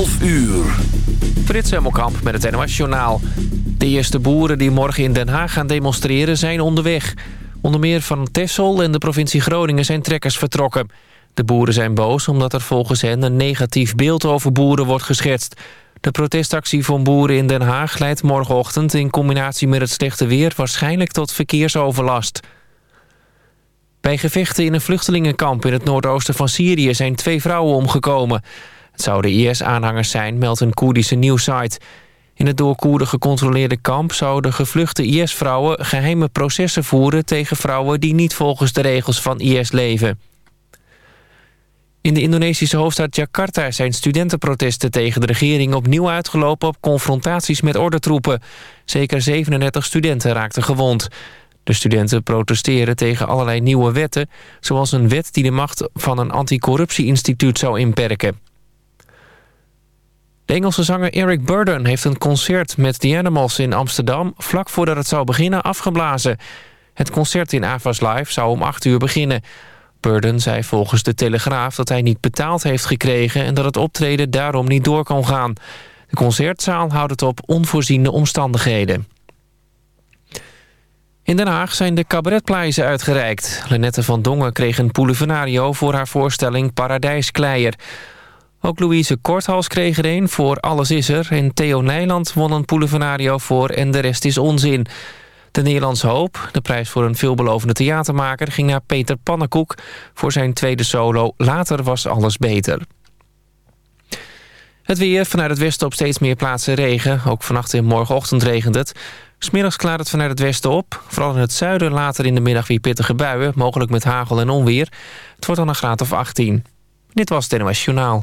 12 uur. Frits Hemmelkamp met het NOS Journaal. De eerste boeren die morgen in Den Haag gaan demonstreren zijn onderweg. Onder meer van Texel en de provincie Groningen zijn trekkers vertrokken. De boeren zijn boos omdat er volgens hen een negatief beeld over boeren wordt geschetst. De protestactie van boeren in Den Haag leidt morgenochtend... in combinatie met het slechte weer waarschijnlijk tot verkeersoverlast. Bij gevechten in een vluchtelingenkamp in het noordoosten van Syrië... zijn twee vrouwen omgekomen. Het zouden IS-aanhangers zijn, meldt een Koerdische nieuwsite. In het door Koerden gecontroleerde kamp zouden gevluchte IS-vrouwen... geheime processen voeren tegen vrouwen die niet volgens de regels van IS leven. In de Indonesische hoofdstad Jakarta zijn studentenprotesten tegen de regering opnieuw uitgelopen op confrontaties met ordentroepen. Zeker 37 studenten raakten gewond. De studenten protesteren tegen allerlei nieuwe wetten... zoals een wet die de macht van een anticorruptieinstituut zou inperken. De Engelse zanger Eric Burdon heeft een concert met The Animals in Amsterdam... vlak voordat het zou beginnen afgeblazen. Het concert in Avas Live zou om 8 uur beginnen. Burden zei volgens de Telegraaf dat hij niet betaald heeft gekregen... en dat het optreden daarom niet door kan gaan. De concertzaal houdt het op onvoorziene omstandigheden. In Den Haag zijn de cabaretprijzen uitgereikt. Lenette van Dongen kreeg een Poulevenario voor haar voorstelling Paradijskleier. Ook Louise Korthals kreeg er een voor Alles is er... en Theo Nijland won een Poulevenario voor En de rest is onzin... De Nederlandse Hoop, de prijs voor een veelbelovende theatermaker... ging naar Peter Pannenkoek voor zijn tweede solo Later was alles beter. Het weer vanuit het westen op steeds meer plaatsen regen. Ook vannacht en morgenochtend regent het. Smiddags klaart het vanuit het westen op. Vooral in het zuiden later in de middag weer pittige buien. Mogelijk met hagel en onweer. Het wordt dan een graad of 18. Dit was het NOS Journaal.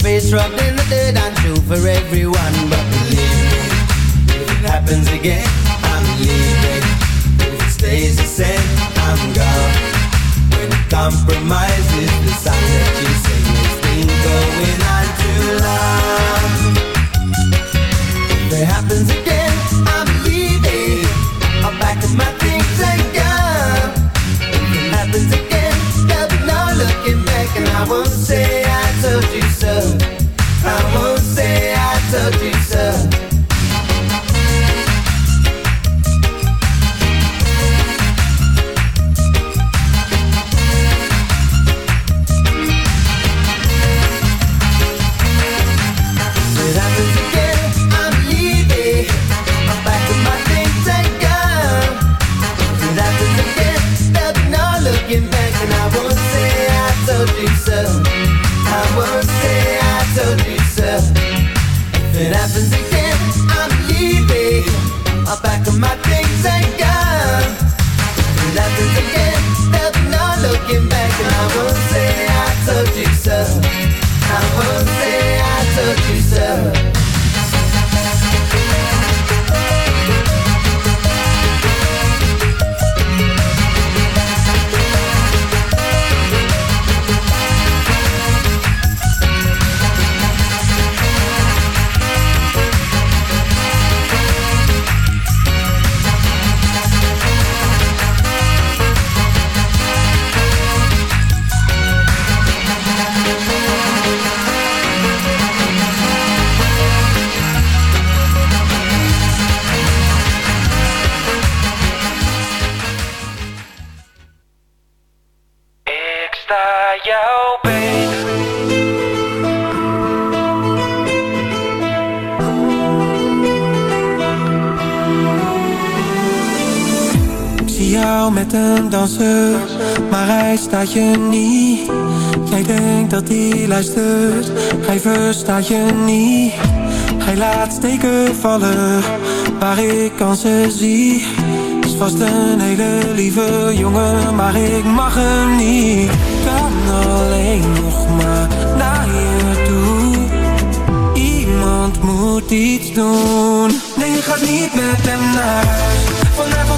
Face rubbed in the dirt and true for everyone. But believe me, if it happens again, I'm leaving. If it stays the same, I'm gone. When it compromises the song that you sing, it's been going on too long. If it happens again, looking back and I won't say I told you so. I won't say I told you so. If it happens again, I'm leaving. I'll pack up my things and gone If it happens again, there'll no looking back. And I won't say I told you so. I won't say I told you so. Verstaat je niet. Jij denkt dat hij luistert Hij verstaat je niet. Hij laat steken vallen Waar ik kansen zie. Is vast een hele lieve jongen Maar ik mag hem niet. Kan alleen nog maar naar je toe. Iemand moet iets doen. Nee, je gaat niet met hem naar huis. Vanavond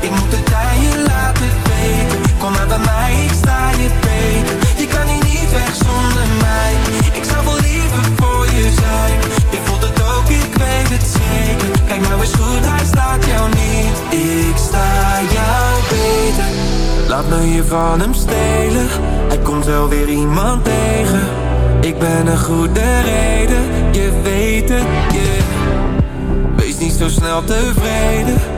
Ik moet het aan je laten weten. Kom maar bij mij, ik sta je beter. Je kan hier niet weg zonder mij. Ik zou wel liever voor je zijn. Je voelt het ook, ik weet het zeker. Kijk nou eens goed, hij staat jou niet. Ik sta jou beter. Laat me je van hem stelen. Hij komt wel weer iemand tegen. Ik ben een goede reden. Je weet het, yeah. Wees niet zo snel tevreden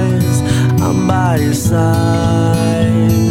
somebody's side.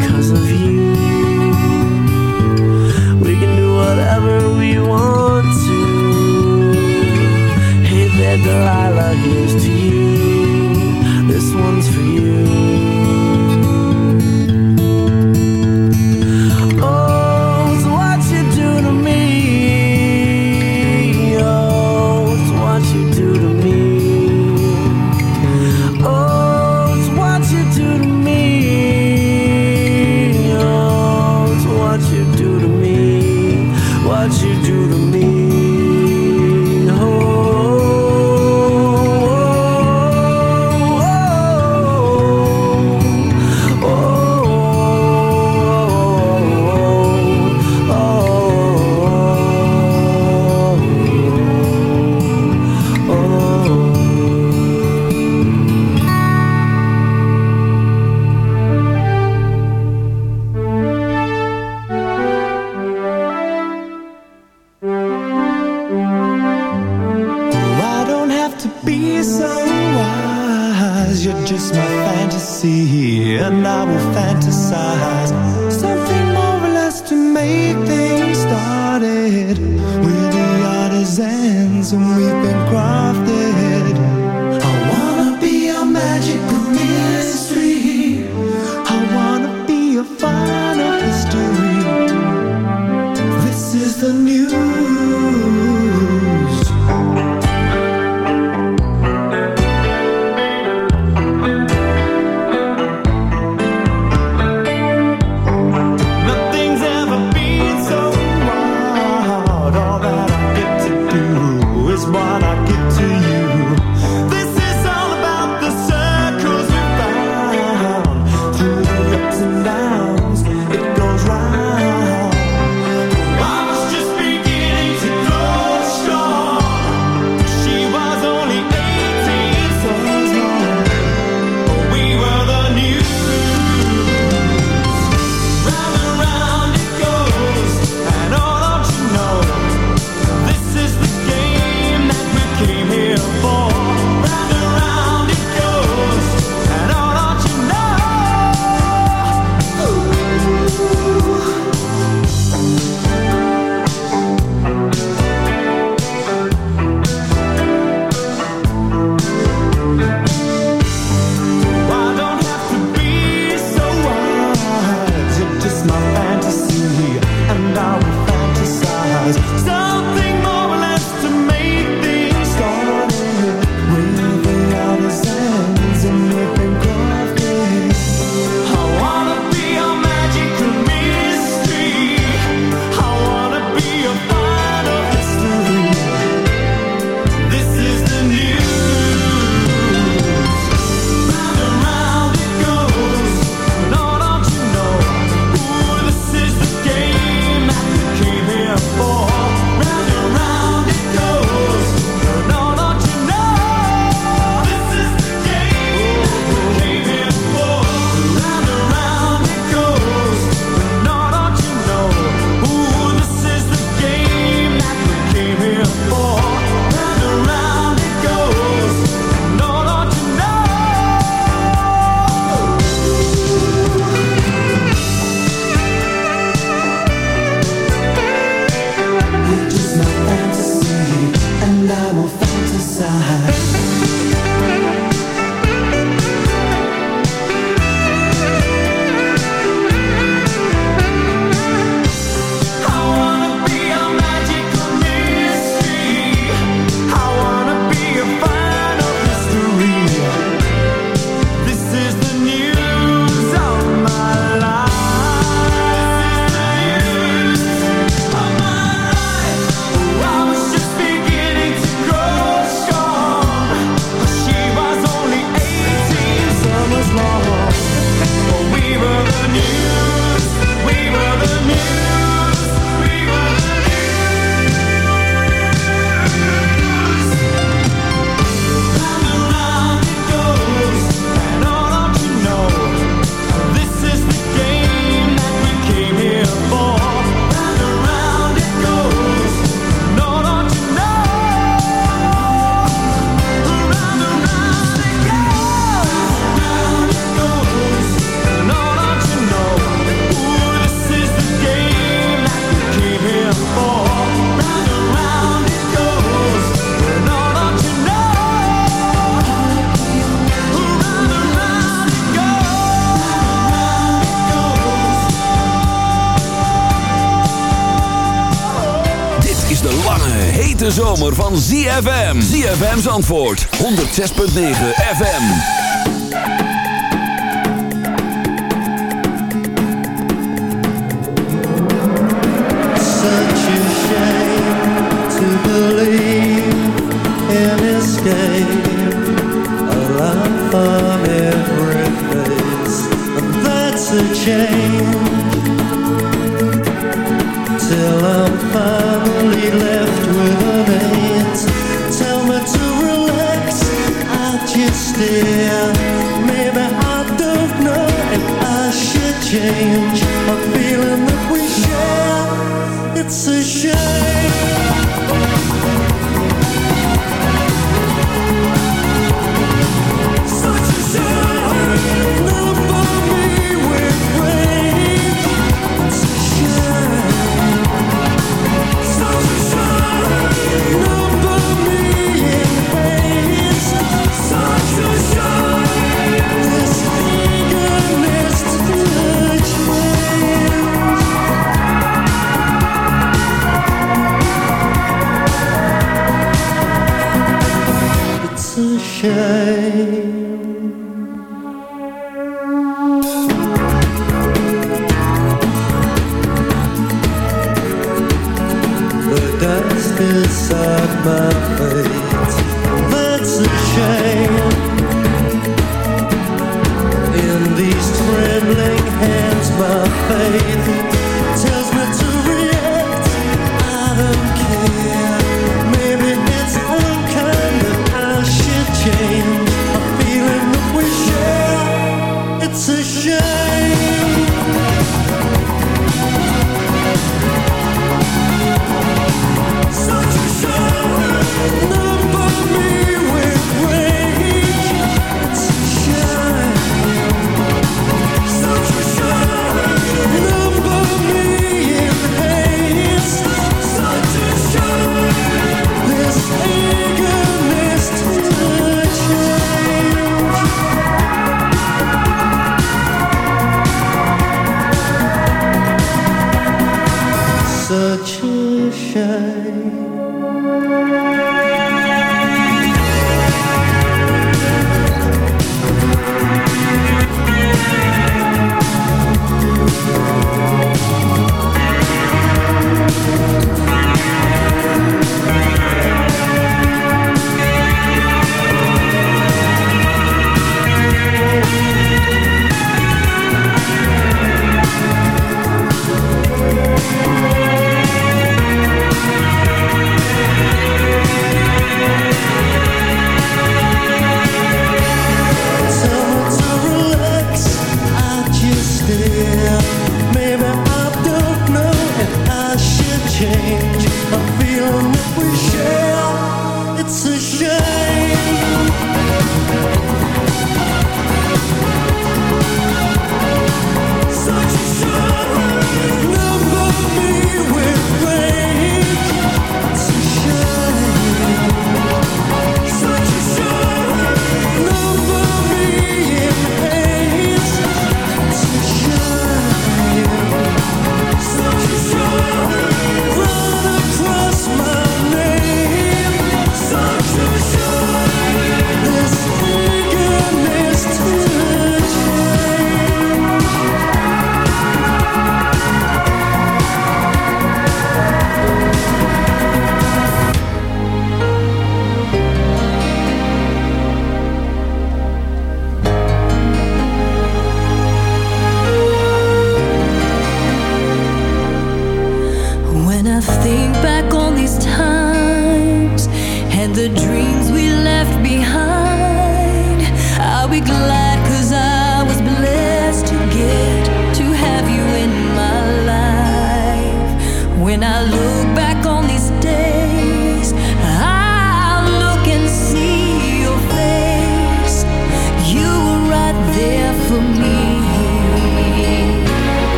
ZFM's antwoord. 106.9